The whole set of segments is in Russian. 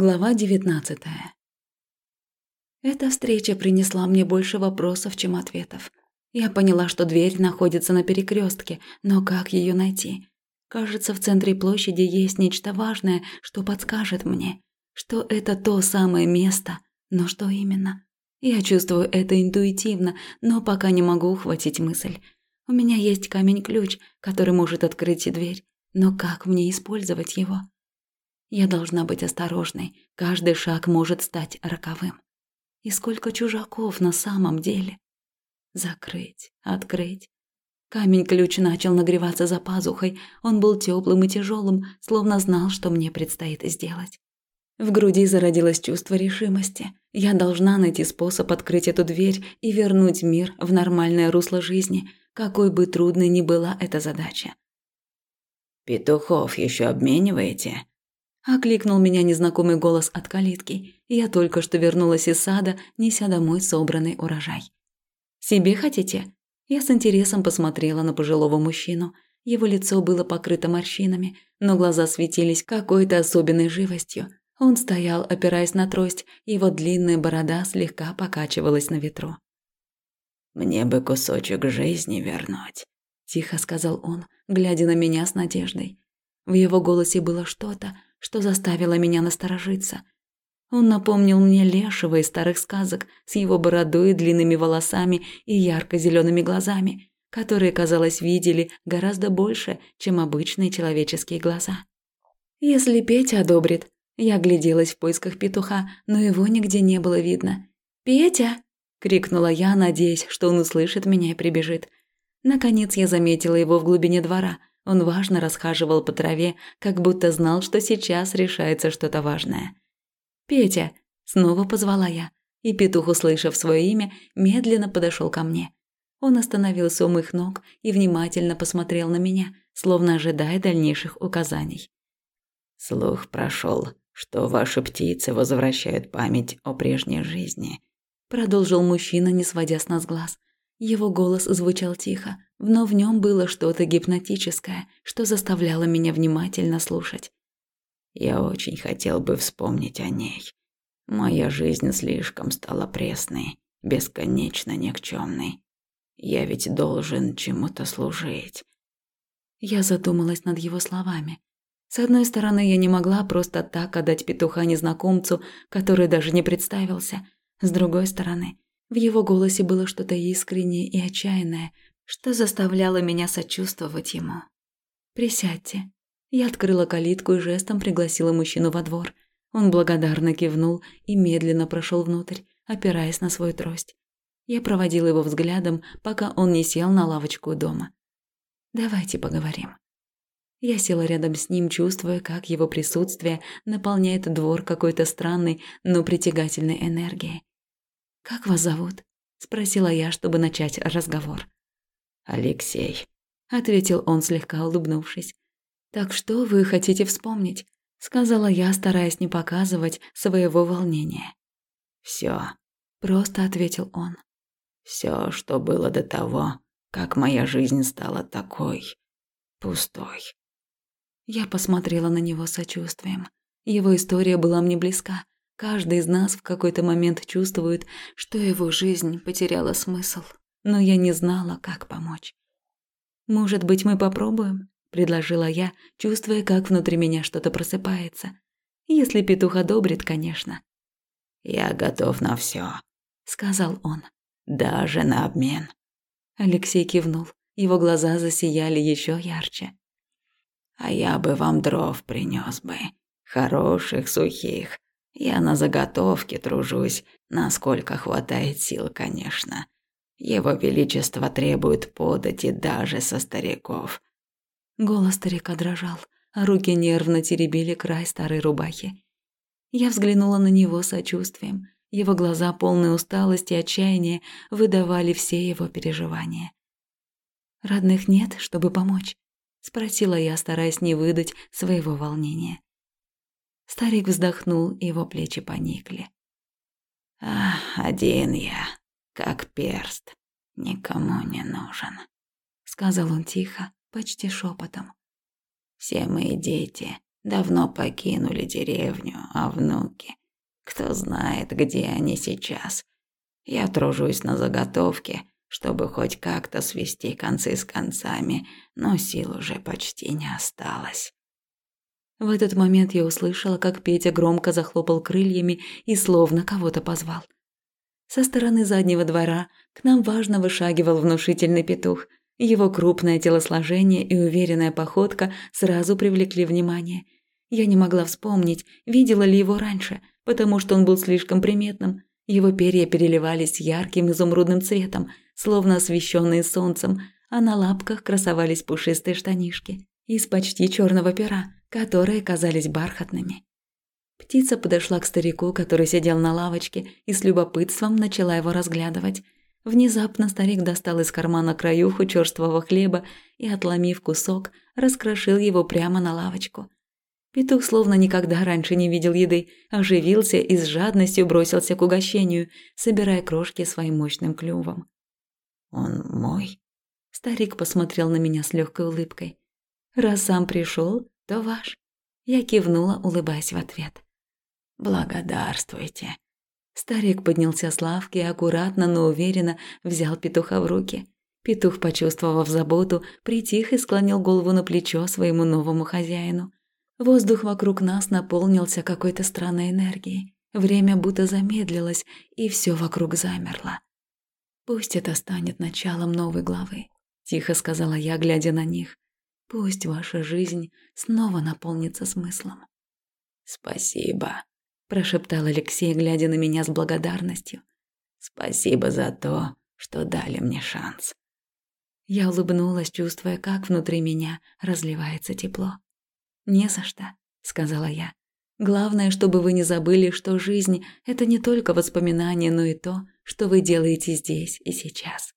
Глава девятнадцатая. Эта встреча принесла мне больше вопросов, чем ответов. Я поняла, что дверь находится на перекрестке, но как ее найти? Кажется, в центре площади есть нечто важное, что подскажет мне, что это то самое место, но что именно? Я чувствую это интуитивно, но пока не могу ухватить мысль. У меня есть камень-ключ, который может открыть дверь, но как мне использовать его? Я должна быть осторожной. Каждый шаг может стать роковым. И сколько чужаков на самом деле? Закрыть, открыть. Камень-ключ начал нагреваться за пазухой. Он был теплым и тяжелым, словно знал, что мне предстоит сделать. В груди зародилось чувство решимости. Я должна найти способ открыть эту дверь и вернуть мир в нормальное русло жизни, какой бы трудной ни была эта задача. «Петухов еще обмениваете?» Окликнул меня незнакомый голос от калитки. Я только что вернулась из сада, неся домой собранный урожай. «Себе хотите?» Я с интересом посмотрела на пожилого мужчину. Его лицо было покрыто морщинами, но глаза светились какой-то особенной живостью. Он стоял, опираясь на трость, его длинная борода слегка покачивалась на ветру. «Мне бы кусочек жизни вернуть», – тихо сказал он, глядя на меня с надеждой. В его голосе было что-то, что заставило меня насторожиться. Он напомнил мне лешего из старых сказок с его бородой, длинными волосами и ярко зелеными глазами, которые, казалось, видели гораздо больше, чем обычные человеческие глаза. Если Петя одобрит, я огляделась в поисках петуха, но его нигде не было видно. «Петя!» – крикнула я, надеясь, что он услышит меня и прибежит. Наконец я заметила его в глубине двора. Он важно расхаживал по траве, как будто знал, что сейчас решается что-то важное. «Петя!» – снова позвала я, и петух, услышав свое имя, медленно подошел ко мне. Он остановился у моих ног и внимательно посмотрел на меня, словно ожидая дальнейших указаний. «Слух прошел, что ваши птицы возвращают память о прежней жизни», – продолжил мужчина, не сводя с нас глаз. Его голос звучал тихо, но в нем было что-то гипнотическое, что заставляло меня внимательно слушать. «Я очень хотел бы вспомнить о ней. Моя жизнь слишком стала пресной, бесконечно никчемной. Я ведь должен чему-то служить». Я задумалась над его словами. С одной стороны, я не могла просто так отдать петуха незнакомцу, который даже не представился. С другой стороны, в его голосе было что-то искреннее и отчаянное, что заставляло меня сочувствовать ему. «Присядьте». Я открыла калитку и жестом пригласила мужчину во двор. Он благодарно кивнул и медленно прошел внутрь, опираясь на свою трость. Я проводила его взглядом, пока он не сел на лавочку у дома. «Давайте поговорим». Я села рядом с ним, чувствуя, как его присутствие наполняет двор какой-то странной, но притягательной энергией. «Как вас зовут?» – спросила я, чтобы начать разговор. «Алексей», – ответил он, слегка улыбнувшись. «Так что вы хотите вспомнить?» – сказала я, стараясь не показывать своего волнения. «Всё», – просто ответил он. «Всё, что было до того, как моя жизнь стала такой пустой». Я посмотрела на него сочувствием. Его история была мне близка. Каждый из нас в какой-то момент чувствует, что его жизнь потеряла смысл, но я не знала, как помочь. «Может быть, мы попробуем?» – предложила я, чувствуя, как внутри меня что-то просыпается. Если петух одобрит, конечно. «Я готов на все, сказал он. «Даже на обмен». Алексей кивнул. Его глаза засияли еще ярче. «А я бы вам дров принес бы. Хороших, сухих, я на заготовке тружусь, насколько хватает сил, конечно. Его Величество требует подати даже со стариков». Голос старика дрожал, а руки нервно теребили край старой рубахи. Я взглянула на него сочувствием. Его глаза, полные усталости и отчаяния, выдавали все его переживания. «Родных нет, чтобы помочь?» – спросила я, стараясь не выдать своего волнения. Старик вздохнул, его плечи поникли. «Ах, один я, как перст, никому не нужен», — сказал он тихо, почти шепотом. «Все мои дети давно покинули деревню, а внуки... Кто знает, где они сейчас. Я тружусь на заготовке, чтобы хоть как-то свести концы с концами, но сил уже почти не осталось. В этот момент я услышала, как Петя громко захлопал крыльями и словно кого-то позвал. Со стороны заднего двора к нам важно вышагивал внушительный петух. Его крупное телосложение и уверенная походка сразу привлекли внимание. Я не могла вспомнить, видела ли его раньше, потому что он был слишком приметным. Его перья переливались ярким изумрудным цветом, словно освещенные солнцем, а на лапках красовались пушистые штанишки из почти черного пера, которые казались бархатными. Птица подошла к старику, который сидел на лавочке, и с любопытством начала его разглядывать. Внезапно старик достал из кармана краюху черствого хлеба и, отломив кусок, раскрошил его прямо на лавочку. Петух словно никогда раньше не видел еды, оживился и с жадностью бросился к угощению, собирая крошки своим мощным клювом. «Он мой?» Старик посмотрел на меня с легкой улыбкой. «Раз сам пришел, то ваш». Я кивнула, улыбаясь в ответ. «Благодарствуйте». Старик поднялся с лавки и аккуратно, но уверенно взял петуха в руки. Петух, почувствовав заботу, притих и склонил голову на плечо своему новому хозяину. Воздух вокруг нас наполнился какой-то странной энергией. Время будто замедлилось, и все вокруг замерло. «Пусть это станет началом новой главы», – тихо сказала я, глядя на них. «Пусть ваша жизнь снова наполнится смыслом». «Спасибо», прошептал Алексей, глядя на меня с благодарностью. Спасибо за то, что дали мне шанс. Я улыбнулась, чувствуя, как внутри меня разливается тепло. «Не за что», — сказала я. «Главное, чтобы вы не забыли, что жизнь — это не только воспоминания, но и то, что вы делаете здесь и сейчас».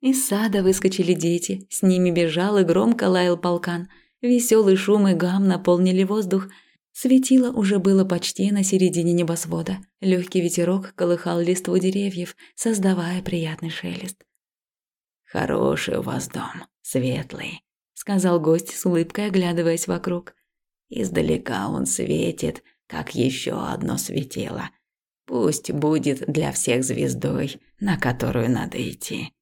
Из сада выскочили дети, с ними бежал и громко лаял полкан. Веселый шум и гам наполнили воздух, Светило уже было почти на середине небосвода. Легкий ветерок колыхал листву деревьев, создавая приятный шелест. «Хороший у вас дом, светлый», — сказал гость с улыбкой, оглядываясь вокруг. «Издалека он светит, как еще одно светило. Пусть будет для всех звездой, на которую надо идти».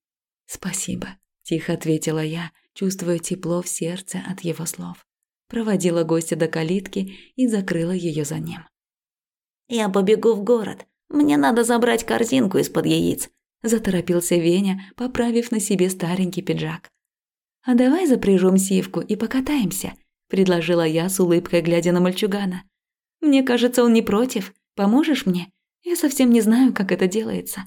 «Спасибо», — тихо ответила я, чувствуя тепло в сердце от его слов проводила гостя до калитки и закрыла ее за ним. «Я побегу в город. Мне надо забрать корзинку из-под яиц», – заторопился Веня, поправив на себе старенький пиджак. «А давай запряжем сивку и покатаемся», – предложила я с улыбкой, глядя на мальчугана. «Мне кажется, он не против. Поможешь мне? Я совсем не знаю, как это делается».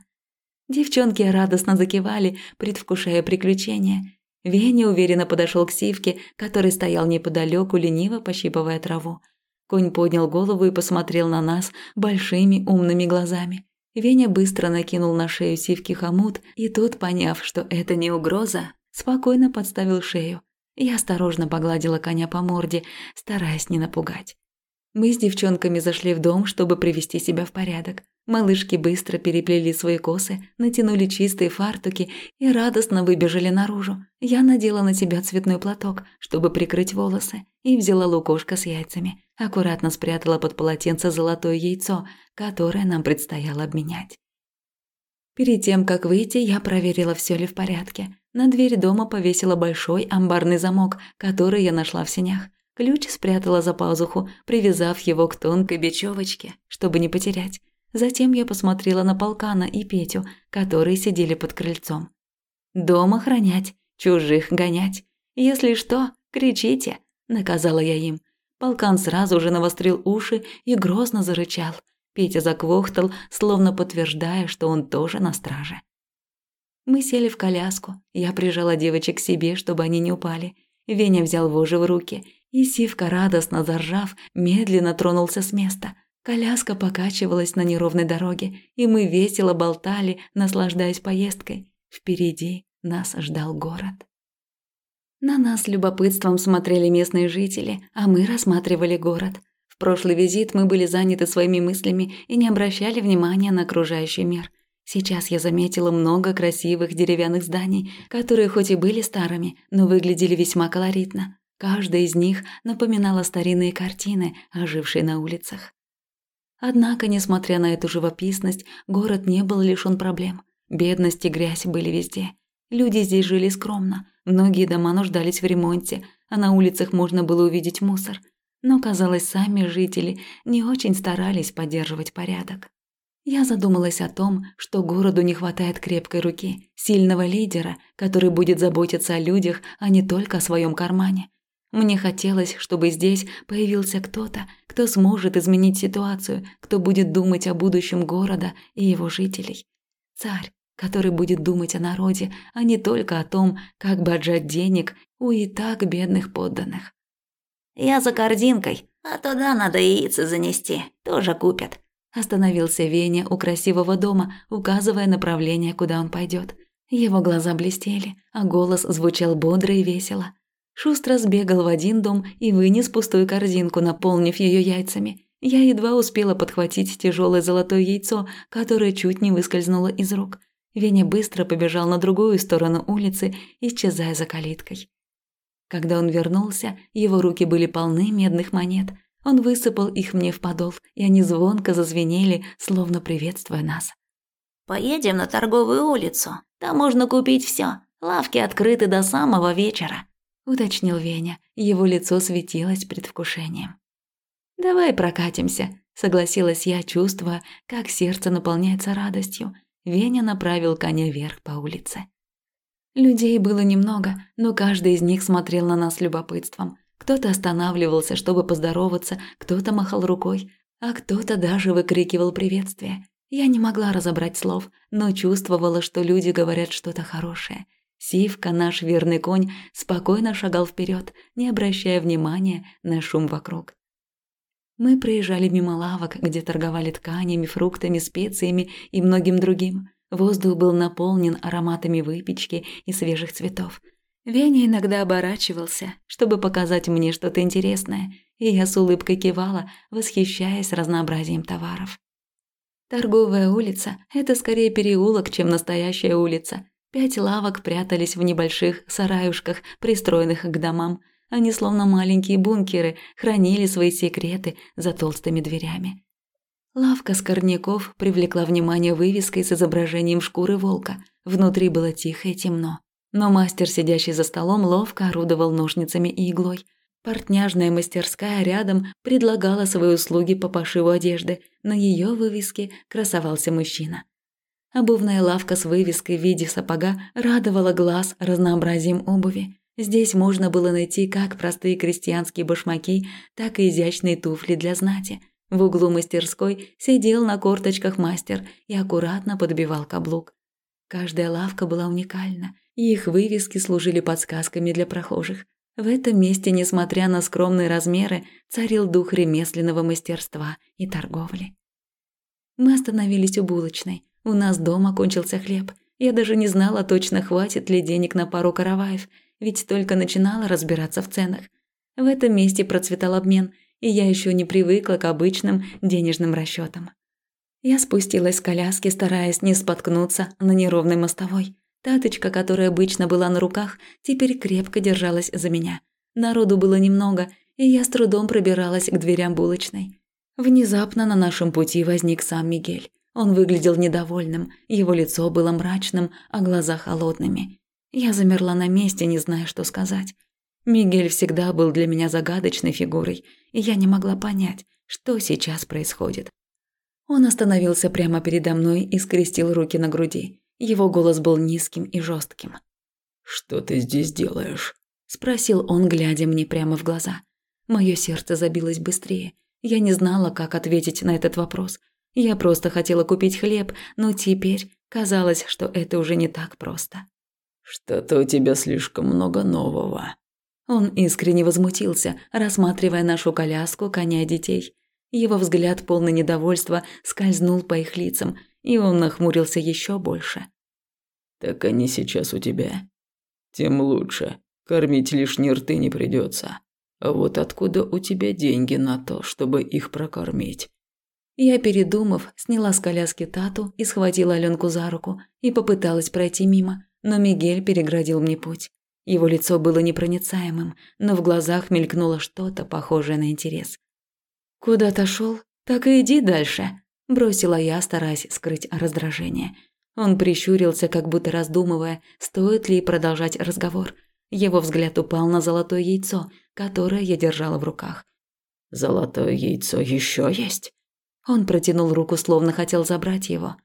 Девчонки радостно закивали, предвкушая приключения, Веня уверенно подошел к Сивке, который стоял неподалеку, лениво пощипывая траву. Конь поднял голову и посмотрел на нас большими умными глазами. Веня быстро накинул на шею Сивки хомут, и тот, поняв, что это не угроза, спокойно подставил шею. Я осторожно погладила коня по морде, стараясь не напугать. Мы с девчонками зашли в дом, чтобы привести себя в порядок. Малышки быстро переплели свои косы, натянули чистые фартуки и радостно выбежали наружу. Я надела на себя цветной платок, чтобы прикрыть волосы, и взяла лукошко с яйцами. Аккуратно спрятала под полотенце золотое яйцо, которое нам предстояло обменять. Перед тем, как выйти, я проверила, все ли в порядке. На дверь дома повесила большой амбарный замок, который я нашла в сенях. Ключ спрятала за пазуху, привязав его к тонкой бечевочке, чтобы не потерять. Затем я посмотрела на Полкана и Петю, которые сидели под крыльцом. «Дом охранять, чужих гонять. Если что, кричите», – наказала я им. Полкан сразу же навострил уши и грозно зарычал. Петя заквохтал, словно подтверждая, что он тоже на страже. Мы сели в коляску. Я прижала девочек к себе, чтобы они не упали. Веня взял вожжи в руки, и Сивка, радостно заржав, медленно тронулся с места – Коляска покачивалась на неровной дороге, и мы весело болтали, наслаждаясь поездкой. Впереди нас ждал город. На нас любопытством смотрели местные жители, а мы рассматривали город. В прошлый визит мы были заняты своими мыслями и не обращали внимания на окружающий мир. Сейчас я заметила много красивых деревянных зданий, которые хоть и были старыми, но выглядели весьма колоритно. Каждая из них напоминала старинные картины, ожившие на улицах. Однако, несмотря на эту живописность, город не был лишён проблем. Бедность и грязь были везде. Люди здесь жили скромно, многие дома нуждались в ремонте, а на улицах можно было увидеть мусор. Но, казалось, сами жители не очень старались поддерживать порядок. Я задумалась о том, что городу не хватает крепкой руки, сильного лидера, который будет заботиться о людях, а не только о своем кармане. Мне хотелось, чтобы здесь появился кто-то, кто сможет изменить ситуацию, кто будет думать о будущем города и его жителей. Царь, который будет думать о народе, а не только о том, как бы отжать денег у и так бедных подданных. «Я за корзинкой, а туда надо яйца занести, тоже купят», Остановился Веня у красивого дома, указывая направление, куда он пойдет. Его глаза блестели, а голос звучал бодро и весело. Шустро сбегал в один дом и вынес пустую корзинку, наполнив ее яйцами. Я едва успела подхватить тяжелое золотое яйцо, которое чуть не выскользнуло из рук. Веня быстро побежал на другую сторону улицы, исчезая за калиткой. Когда он вернулся, его руки были полны медных монет – он высыпал их мне в подол, и они звонко зазвенели, словно приветствуя нас. «Поедем на торговую улицу. Там можно купить все. Лавки открыты до самого вечера», – уточнил Веня. Его лицо светилось предвкушением. «Давай прокатимся», – согласилась я, чувствуя, как сердце наполняется радостью. Веня направил коня вверх по улице. Людей было немного, но каждый из них смотрел на нас с любопытством – кто-то останавливался, чтобы поздороваться, кто-то махал рукой, а кто-то даже выкрикивал приветствие. Я не могла разобрать слов, но чувствовала, что люди говорят что-то хорошее. Сивка, наш верный конь, спокойно шагал вперед, не обращая внимания на шум вокруг. Мы проезжали мимо лавок, где торговали тканями, фруктами, специями и многим другим. Воздух был наполнен ароматами выпечки и свежих цветов – Веня иногда оборачивался, чтобы показать мне что-то интересное, и я с улыбкой кивала, восхищаясь разнообразием товаров. Торговая улица – это скорее переулок, чем настоящая улица. Пять лавок прятались в небольших сараюшках, пристроенных к домам. Они, словно маленькие бункеры, хранили свои секреты за толстыми дверями. Лавка скорняков привлекла внимание вывеской с изображением шкуры волка. Внутри было тихо и темно. Но мастер, сидящий за столом, ловко орудовал ножницами и иглой. Портняжная мастерская рядом предлагала свои услуги по пошиву одежды. На ее вывеске красовался мужчина. Обувная лавка с вывеской в виде сапога радовала глаз разнообразием обуви. Здесь можно было найти как простые крестьянские башмаки, так и изящные туфли для знати. В углу мастерской сидел на корточках мастер и аккуратно подбивал каблук. Каждая лавка была уникальна и их вывески служили подсказками для прохожих. В этом месте, несмотря на скромные размеры, царил дух ремесленного мастерства и торговли. Мы остановились у булочной. У нас дома кончился хлеб. Я даже не знала точно, хватит ли денег на пару караваев, ведь только начинала разбираться в ценах. В этом месте процветал обмен, и я еще не привыкла к обычным денежным расчетам. Я спустилась с коляски, стараясь не споткнуться на неровной мостовой. Таточка, которая обычно была на руках, теперь крепко держалась за меня. Народу было немного, и я с трудом пробиралась к дверям булочной. Внезапно на нашем пути возник сам Мигель. Он выглядел недовольным, его лицо было мрачным, а глаза холодными. Я замерла на месте, не зная, что сказать. Мигель всегда был для меня загадочной фигурой, и я не могла понять, что сейчас происходит. Он остановился прямо передо мной и скрестил руки на груди. Его голос был низким и жестким. «Что ты здесь делаешь?» – спросил он, глядя мне прямо в глаза. Мое сердце забилось быстрее. Я не знала, как ответить на этот вопрос. Я просто хотела купить хлеб, но теперь казалось, что это уже не так просто. «Что-то у тебя слишком много нового». Он искренне возмутился, рассматривая нашу коляску, коня детей. Его взгляд, полный недовольства, скользнул по их лицам, и он нахмурился еще больше. «Так они сейчас у тебя. Тем лучше. Кормить лишние рты не придется. А вот откуда у тебя деньги на то, чтобы их прокормить?» Я, передумав, сняла с коляски Тату и схватила Аленку за руку и попыталась пройти мимо, но Мигель переградил мне путь. Его лицо было непроницаемым, но в глазах мелькнуло что-то похожее на интерес. «Куда-то шел? Так и иди дальше», – бросила я, стараясь скрыть раздражение. Он прищурился, как будто раздумывая, стоит ли продолжать разговор. Его взгляд упал на золотое яйцо, которое я держала в руках. «Золотое яйцо еще есть?» Он протянул руку, словно хотел забрать его.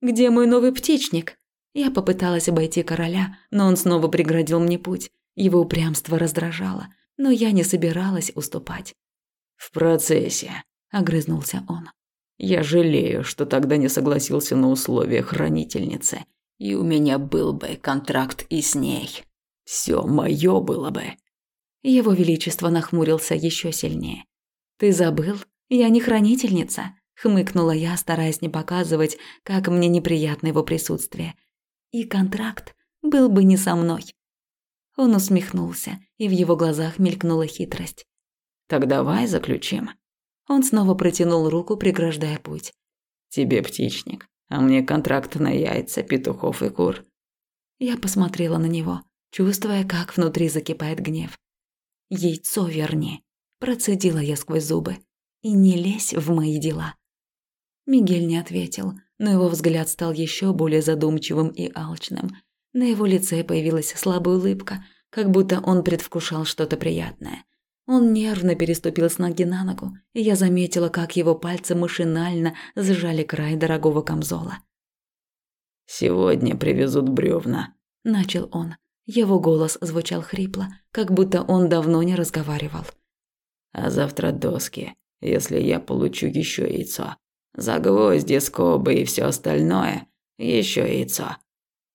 «Где мой новый птичник?» Я попыталась обойти короля, но он снова преградил мне путь. Его упрямство раздражало, но я не собиралась уступать. «В процессе», – огрызнулся он. «Я жалею, что тогда не согласился на условия хранительницы, и у меня был бы контракт и с ней. Все мое было бы». Его Величество нахмурился еще сильнее. «Ты забыл? Я не хранительница», – хмыкнула я, стараясь не показывать, как мне неприятно его присутствие. «И контракт был бы не со мной». Он усмехнулся, и в его глазах мелькнула хитрость. Так давай заключим. Он снова протянул руку, преграждая путь. Тебе птичник, а мне контракт на яйца, петухов и кур. Я посмотрела на него, чувствуя, как внутри закипает гнев. Яйцо верни, процедила я сквозь зубы. И не лезь в мои дела. Мигель не ответил, но его взгляд стал еще более задумчивым и алчным. На его лице появилась слабая улыбка, как будто он предвкушал что-то приятное. Он нервно переступил с ноги на ногу, и я заметила, как его пальцы машинально сжали край дорогого камзола. «Сегодня привезут бревна», – начал он. Его голос звучал хрипло, как будто он давно не разговаривал. «А завтра доски, если я получу еще яйцо. Загвозди, скобы и все остальное. Еще яйцо».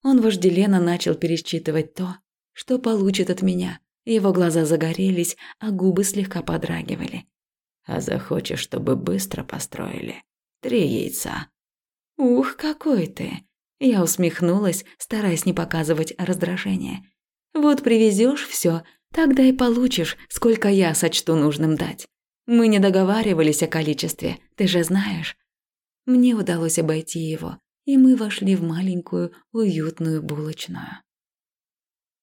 Он вожделенно начал пересчитывать то, что получит от меня, его глаза загорелись, а губы слегка подрагивали. «А захочешь, чтобы быстро построили? Три яйца». «Ух, какой ты!» Я усмехнулась, стараясь не показывать раздражения. «Вот привезешь все, тогда и получишь, сколько я сочту нужным дать. Мы не договаривались о количестве, ты же знаешь». Мне удалось обойти его, и мы вошли в маленькую, уютную булочную.